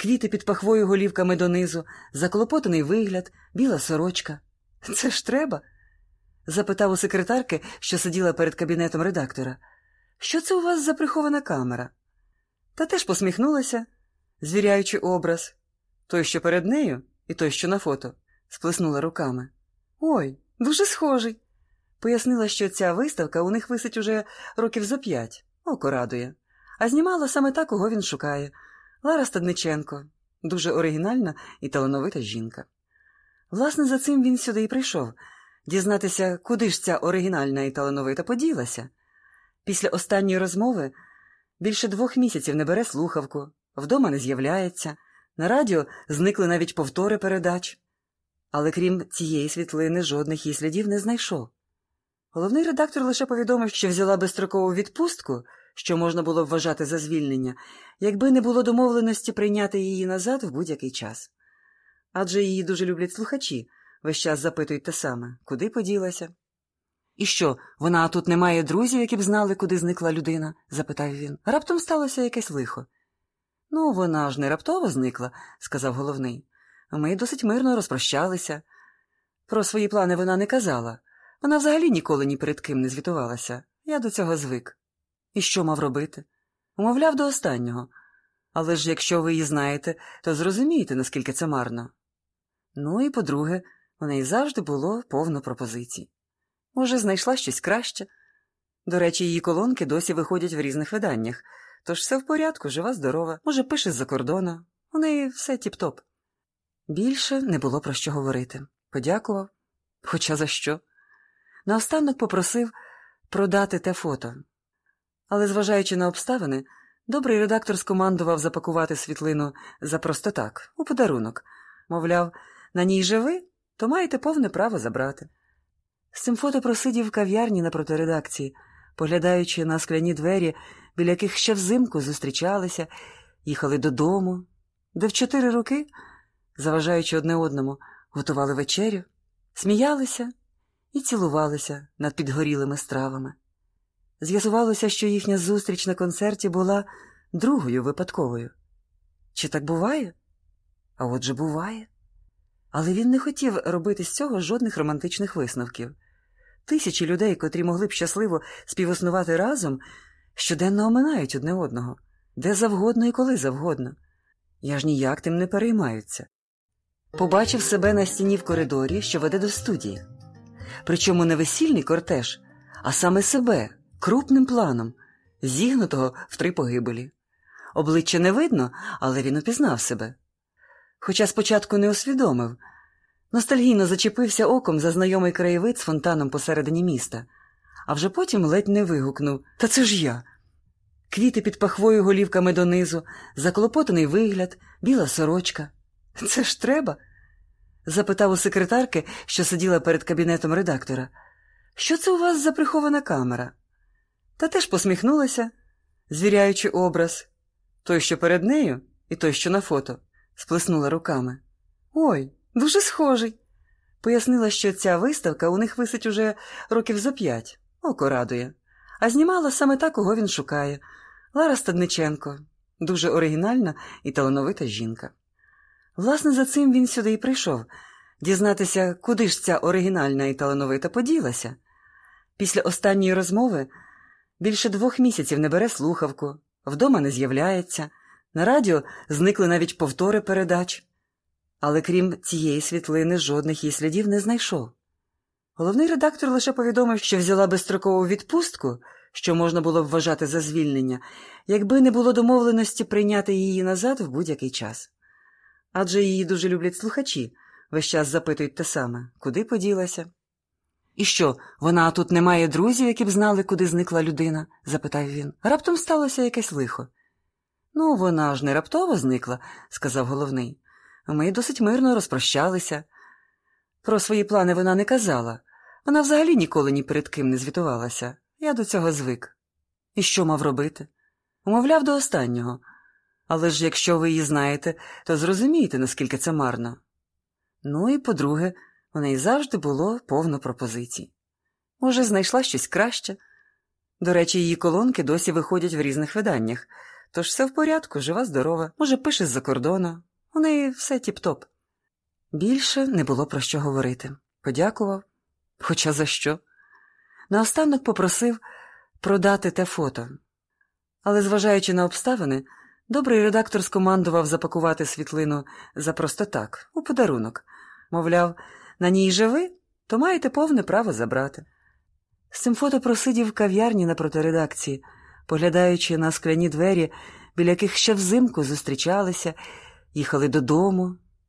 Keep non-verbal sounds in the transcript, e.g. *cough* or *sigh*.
квіти під пахвою голівками донизу, заклопотаний вигляд, біла сорочка. *laughs* Це ж треба? запитав у секретарки, що сиділа перед кабінетом редактора. Що це у вас за прихована камера? Та теж посміхнулася, звіряючи образ той, що перед нею, і той, що на фото, сплеснула руками. Ой, дуже схожий. Пояснила, що ця виставка у них висить уже років за п'ять, око радує, а знімала саме та, кого він шукає Лара Стадниченко, дуже оригінальна і талановита жінка. Власне, за цим він сюди і прийшов дізнатися, куди ж ця оригінальна і талановита поділася. Після останньої розмови більше двох місяців не бере слухавку, вдома не з'являється, на радіо зникли навіть повтори передач. Але крім цієї світлини, жодних її слідів не знайшов. Головний редактор лише повідомив, що взяла безстрокову відпустку, що можна було вважати за звільнення, якби не було домовленості прийняти її назад в будь-який час. Адже її дуже люблять слухачі, весь час запитують те саме, куди поділася. І що, вона тут не має друзів, які б знали, куди зникла людина? запитав він. Раптом сталося якесь лихо. Ну, вона ж не раптово зникла, сказав головний. Ми досить мирно розпрощалися. Про свої плани вона не казала. Вона взагалі ніколи ні перед ким не звітувалася. Я до цього звик. І що мав робити? Умовляв до останнього. Але ж якщо ви її знаєте, то зрозумієте, наскільки це марно. Ну і по-друге, у неї завжди було повно пропозицій. Може, знайшла щось краще. До речі, її колонки досі виходять в різних виданнях, тож все в порядку, жива, здорова, може, пише з-за кордону. У неї все тіп-топ. Більше не було про що говорити. Подякував. Хоча за що? Наостанок попросив продати те фото. Але, зважаючи на обставини, добрий редактор скомандував запакувати світлину за просто так, у подарунок. Мовляв, на ній живи, то маєте повне право забрати. З цим фото просидів в кав'ярні напроти редакції, поглядаючи на скляні двері, біля яких ще взимку зустрічалися, їхали додому, де в чотири роки, заважаючи одне одному, готували вечерю, сміялися і цілувалися над підгорілими стравами. З'ясувалося, що їхня зустріч на концерті була другою випадковою. Чи так буває? А отже буває. Але він не хотів робити з цього жодних романтичних висновків. Тисячі людей, котрі могли б щасливо співіснувати разом, щоденно оминають одне одного, де завгодно і коли завгодно. Я ж ніяк тим не переймаються. Побачив себе на стіні в коридорі, що веде до студії. Причому не весільний кортеж, а саме себе, крупним планом, зігнутого в три погибелі. Обличчя не видно, але він упізнав себе. Хоча спочатку не усвідомив, ностальгійно зачепився оком за знайомий краєвид з фонтаном посередині міста, а вже потім ледь не вигукнув Та це ж я. Квіти під пахвою голівками донизу, заклопотаний вигляд, біла сорочка. Це ж треба? запитав у секретарки, що сиділа перед кабінетом редактора. Що це у вас за прихована камера? Та теж посміхнулася, звіряючи образ той, що перед нею, і той, що на фото, сплеснула руками. Ой, дуже схожий. Пояснила, що ця виставка у них висить уже років за п'ять, око радує, а знімала саме та, кого він шукає Лара Стадниченко, дуже оригінальна і талановита жінка. Власне, за цим він сюди і прийшов дізнатися, куди ж ця оригінальна і талановита поділася. Після останньої розмови більше двох місяців не бере слухавку, вдома не з'являється, на радіо зникли навіть повтори передач. Але крім цієї світлини, жодних її слідів не знайшов. Головний редактор лише повідомив, що взяла безстрокову відпустку, що можна було б вважати за звільнення, якби не було домовленості прийняти її назад в будь-який час. Адже її дуже люблять слухачі, весь час запитують те саме, куди поділася. І що, вона тут не має друзів, які б знали, куди зникла людина? запитав він. Раптом сталося якесь лихо. Ну, вона ж не раптово зникла, сказав головний. Ми досить мирно розпрощалися. Про свої плани вона не казала. Вона взагалі ніколи ні перед ким не звітувалася. Я до цього звик. І що мав робити? Умовляв до останнього. Але ж якщо ви її знаєте, то зрозумієте, наскільки це марно. Ну і по-друге, у неї завжди було повно пропозицій. Може, знайшла щось краще. До речі, її колонки досі виходять в різних виданнях, Тож все в порядку, жива, здорова, може, пише з-за кордону. У неї все тіп-топ. Більше не було про що говорити. Подякував, хоча за що. Наостанок попросив продати те фото. Але, зважаючи на обставини, добрий редактор скомандував запакувати світлину за просто так, у подарунок. Мовляв, на ній живи, то маєте повне право забрати. З цим фото просидів в кав'ярні напроти редакції, поглядаючи на скляні двері, біля яких ще взимку зустрічалися, їхали додому,